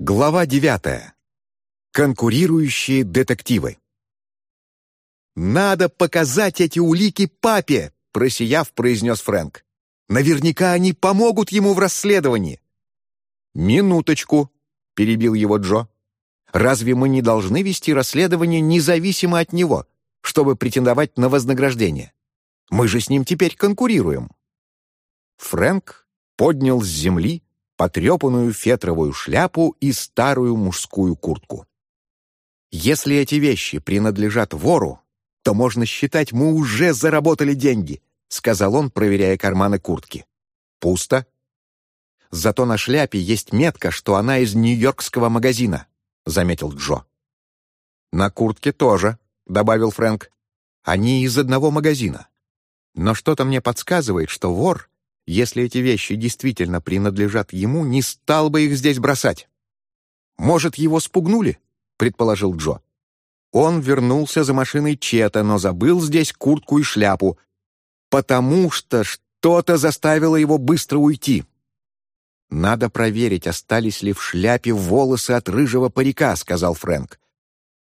Глава девятая. Конкурирующие детективы. «Надо показать эти улики папе!» — просияв, произнес Фрэнк. «Наверняка они помогут ему в расследовании!» «Минуточку!» — перебил его Джо. «Разве мы не должны вести расследование независимо от него, чтобы претендовать на вознаграждение? Мы же с ним теперь конкурируем!» Фрэнк поднял с земли потрепанную фетровую шляпу и старую мужскую куртку. «Если эти вещи принадлежат вору, то можно считать, мы уже заработали деньги», сказал он, проверяя карманы куртки. «Пусто. Зато на шляпе есть метка, что она из нью-йоркского магазина», заметил Джо. «На куртке тоже», — добавил Фрэнк. «Они из одного магазина. Но что-то мне подсказывает, что вор если эти вещи действительно принадлежат ему, не стал бы их здесь бросать. «Может, его спугнули?» — предположил Джо. Он вернулся за машиной Чета, но забыл здесь куртку и шляпу, потому что что-то заставило его быстро уйти. «Надо проверить, остались ли в шляпе волосы от рыжего парика», — сказал Фрэнк.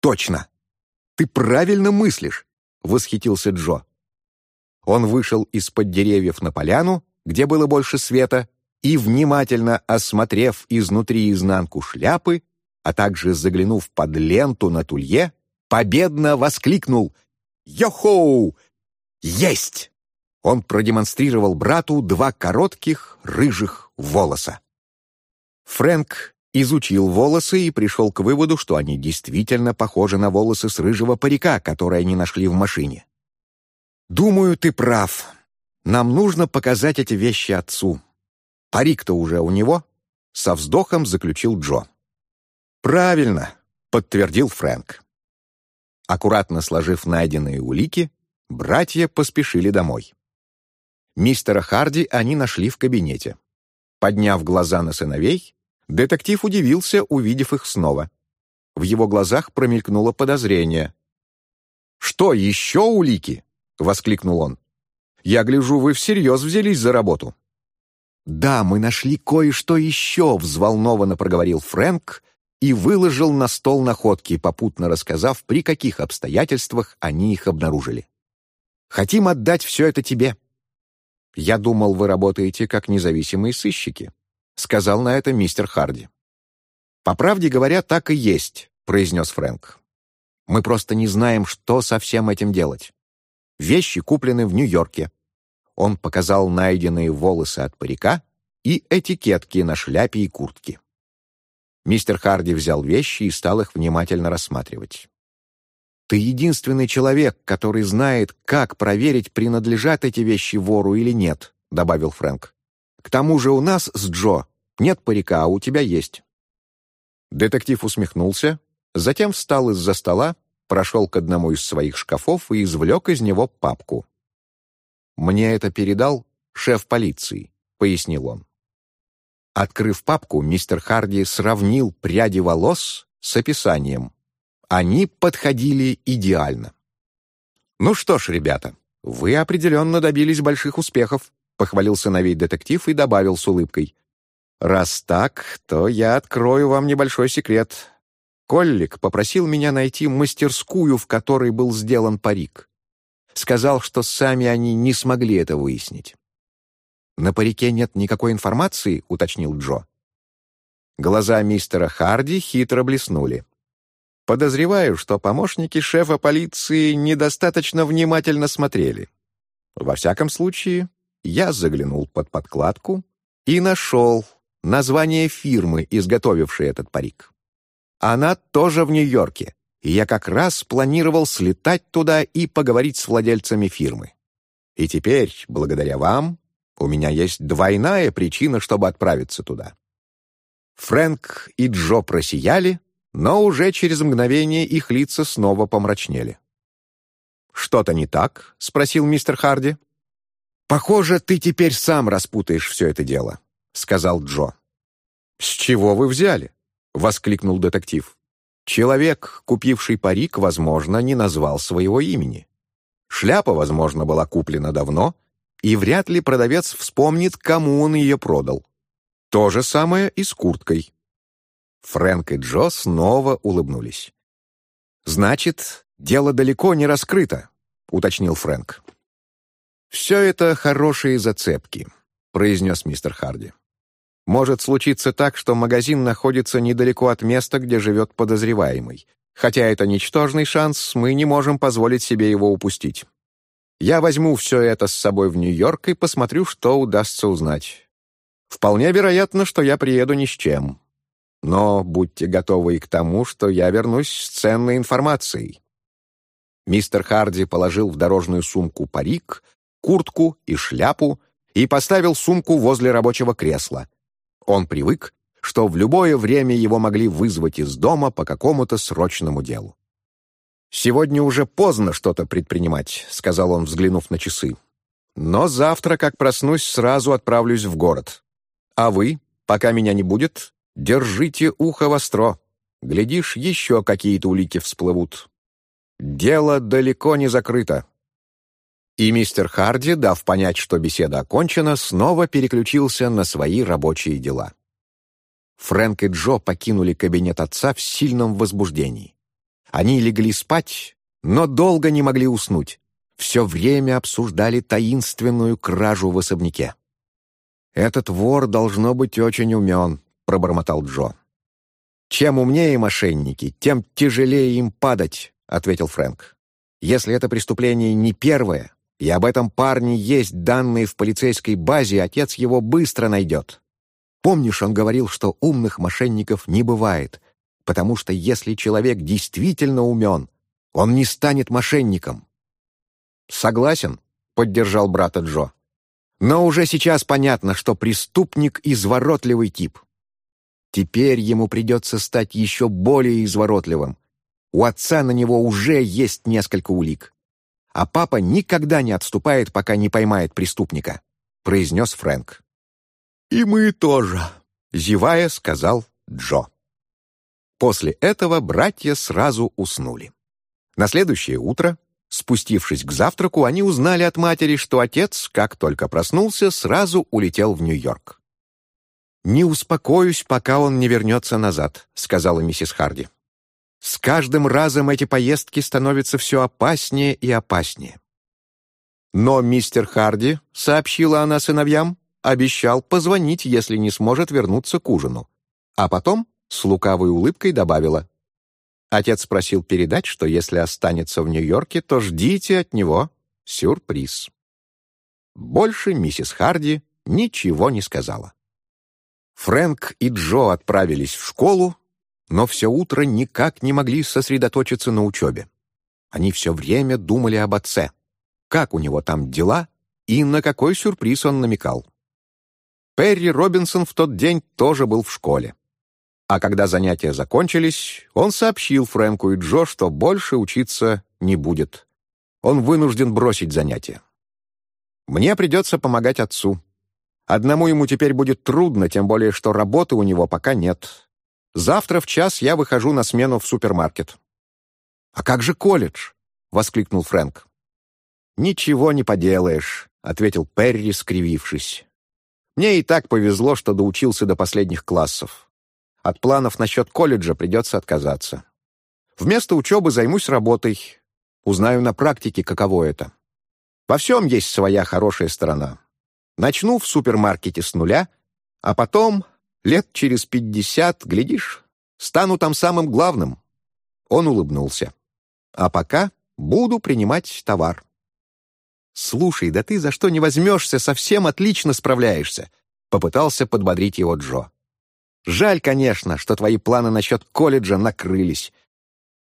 «Точно! Ты правильно мыслишь!» — восхитился Джо. Он вышел из-под деревьев на поляну где было больше света, и, внимательно осмотрев изнутри изнанку шляпы, а также заглянув под ленту на тулье, победно воскликнул «Йо-хоу! Есть!» Он продемонстрировал брату два коротких рыжих волоса. Фрэнк изучил волосы и пришел к выводу, что они действительно похожи на волосы с рыжего парика, которые они нашли в машине. «Думаю, ты прав», нам нужно показать эти вещи отцу. Парик-то уже у него?» Со вздохом заключил Джо. «Правильно», — подтвердил Фрэнк. Аккуратно сложив найденные улики, братья поспешили домой. Мистера Харди они нашли в кабинете. Подняв глаза на сыновей, детектив удивился, увидев их снова. В его глазах промелькнуло подозрение. «Что, еще улики?» — воскликнул он. Я гляжу, вы всерьез взялись за работу». «Да, мы нашли кое-что еще», — взволнованно проговорил Фрэнк и выложил на стол находки, попутно рассказав, при каких обстоятельствах они их обнаружили. «Хотим отдать все это тебе». «Я думал, вы работаете как независимые сыщики», — сказал на это мистер Харди. «По правде говоря, так и есть», — произнес Фрэнк. «Мы просто не знаем, что со всем этим делать. Вещи куплены в Нью-Йорке. Он показал найденные волосы от парика и этикетки на шляпе и куртке. Мистер Харди взял вещи и стал их внимательно рассматривать. «Ты единственный человек, который знает, как проверить, принадлежат эти вещи вору или нет», — добавил Фрэнк. «К тому же у нас с Джо нет парика, а у тебя есть». Детектив усмехнулся, затем встал из-за стола, прошел к одному из своих шкафов и извлек из него папку. «Мне это передал шеф полиции», — пояснил он. Открыв папку, мистер Харди сравнил пряди волос с описанием. Они подходили идеально. «Ну что ж, ребята, вы определенно добились больших успехов», — похвалил сыновей детектив и добавил с улыбкой. «Раз так, то я открою вам небольшой секрет. Коллик попросил меня найти мастерскую, в которой был сделан парик. Сказал, что сами они не смогли это выяснить. «На парике нет никакой информации?» — уточнил Джо. Глаза мистера Харди хитро блеснули. «Подозреваю, что помощники шефа полиции недостаточно внимательно смотрели. Во всяком случае, я заглянул под подкладку и нашел название фирмы, изготовившей этот парик. Она тоже в Нью-Йорке, и я как раз планировал слетать туда и поговорить с владельцами фирмы. И теперь, благодаря вам, у меня есть двойная причина, чтобы отправиться туда». Фрэнк и Джо просияли, но уже через мгновение их лица снова помрачнели. «Что-то не так?» — спросил мистер Харди. «Похоже, ты теперь сам распутаешь все это дело», — сказал Джо. «С чего вы взяли?» — воскликнул детектив. Человек, купивший парик, возможно, не назвал своего имени. Шляпа, возможно, была куплена давно, и вряд ли продавец вспомнит, кому он ее продал. То же самое и с курткой. Фрэнк и Джо снова улыбнулись. «Значит, дело далеко не раскрыто», — уточнил Фрэнк. «Все это хорошие зацепки», — произнес мистер Харди. «Может случиться так, что магазин находится недалеко от места, где живет подозреваемый. Хотя это ничтожный шанс, мы не можем позволить себе его упустить. Я возьму все это с собой в Нью-Йорк и посмотрю, что удастся узнать. Вполне вероятно, что я приеду ни с чем. Но будьте готовы и к тому, что я вернусь с ценной информацией». Мистер Харди положил в дорожную сумку парик, куртку и шляпу и поставил сумку возле рабочего кресла. Он привык, что в любое время его могли вызвать из дома по какому-то срочному делу. «Сегодня уже поздно что-то предпринимать», — сказал он, взглянув на часы. «Но завтра, как проснусь, сразу отправлюсь в город. А вы, пока меня не будет, держите ухо востро. Глядишь, еще какие-то улики всплывут. Дело далеко не закрыто». И мистер Харди, дав понять, что беседа окончена, снова переключился на свои рабочие дела. Фрэнк и Джо покинули кабинет отца в сильном возбуждении. Они легли спать, но долго не могли уснуть. Все время обсуждали таинственную кражу в особняке. «Этот вор должно быть очень умен», — пробормотал Джо. «Чем умнее мошенники, тем тяжелее им падать», — ответил Фрэнк. «Если это преступление не первое, и об этом парне есть данные в полицейской базе, отец его быстро найдет. Помнишь, он говорил, что умных мошенников не бывает, потому что если человек действительно умен, он не станет мошенником. «Согласен», — поддержал брата Джо. «Но уже сейчас понятно, что преступник — изворотливый тип. Теперь ему придется стать еще более изворотливым. У отца на него уже есть несколько улик. А папа никогда не отступает, пока не поймает преступника», — произнес Фрэнк. «И мы тоже», — зевая, сказал Джо. После этого братья сразу уснули. На следующее утро, спустившись к завтраку, они узнали от матери, что отец, как только проснулся, сразу улетел в Нью-Йорк. «Не успокоюсь, пока он не вернется назад», — сказала миссис Харди. «С каждым разом эти поездки становятся все опаснее и опаснее». «Но мистер Харди», — сообщила она сыновьям, обещал позвонить, если не сможет вернуться к ужину. А потом с лукавой улыбкой добавила. Отец просил передать, что если останется в Нью-Йорке, то ждите от него сюрприз. Больше миссис Харди ничего не сказала. Фрэнк и Джо отправились в школу, но все утро никак не могли сосредоточиться на учебе. Они все время думали об отце, как у него там дела и на какой сюрприз он намекал. Перри Робинсон в тот день тоже был в школе. А когда занятия закончились, он сообщил Фрэнку и Джо, что больше учиться не будет. Он вынужден бросить занятия. «Мне придется помогать отцу. Одному ему теперь будет трудно, тем более, что работы у него пока нет. Завтра в час я выхожу на смену в супермаркет». «А как же колледж?» — воскликнул Фрэнк. «Ничего не поделаешь», — ответил Перри, скривившись. «Мне и так повезло, что доучился до последних классов. От планов насчет колледжа придется отказаться. Вместо учебы займусь работой. Узнаю на практике, каково это. Во всем есть своя хорошая сторона. Начну в супермаркете с нуля, а потом, лет через пятьдесят, глядишь, стану там самым главным. Он улыбнулся. А пока буду принимать товар. «Слушай, да ты за что не возьмешься, совсем отлично справляешься», — попытался подбодрить его Джо. Жаль, конечно, что твои планы насчет колледжа накрылись.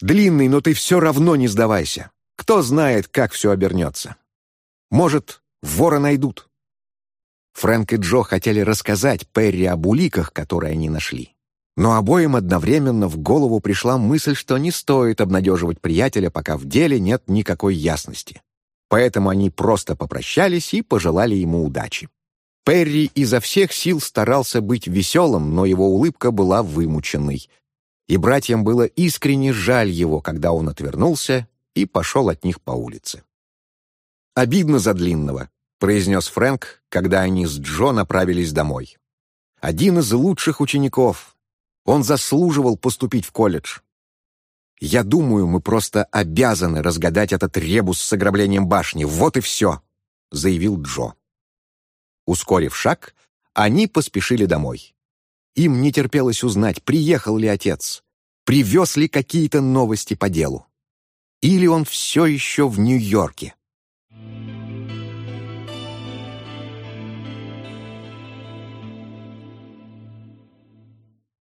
Длинный, но ты все равно не сдавайся. Кто знает, как все обернется. Может, вора найдут. Фрэнк и Джо хотели рассказать Перри об уликах, которые они нашли. Но обоим одновременно в голову пришла мысль, что не стоит обнадеживать приятеля, пока в деле нет никакой ясности. Поэтому они просто попрощались и пожелали ему удачи. Перри изо всех сил старался быть веселым, но его улыбка была вымученной. И братьям было искренне жаль его, когда он отвернулся и пошел от них по улице. «Обидно за длинного», — произнес Фрэнк, когда они с Джо направились домой. «Один из лучших учеников. Он заслуживал поступить в колледж. Я думаю, мы просто обязаны разгадать этот ребус с ограблением башни. Вот и все», — заявил Джо. Ускорив шаг, они поспешили домой. Им не терпелось узнать, приехал ли отец, привез ли какие-то новости по делу. Или он все еще в Нью-Йорке.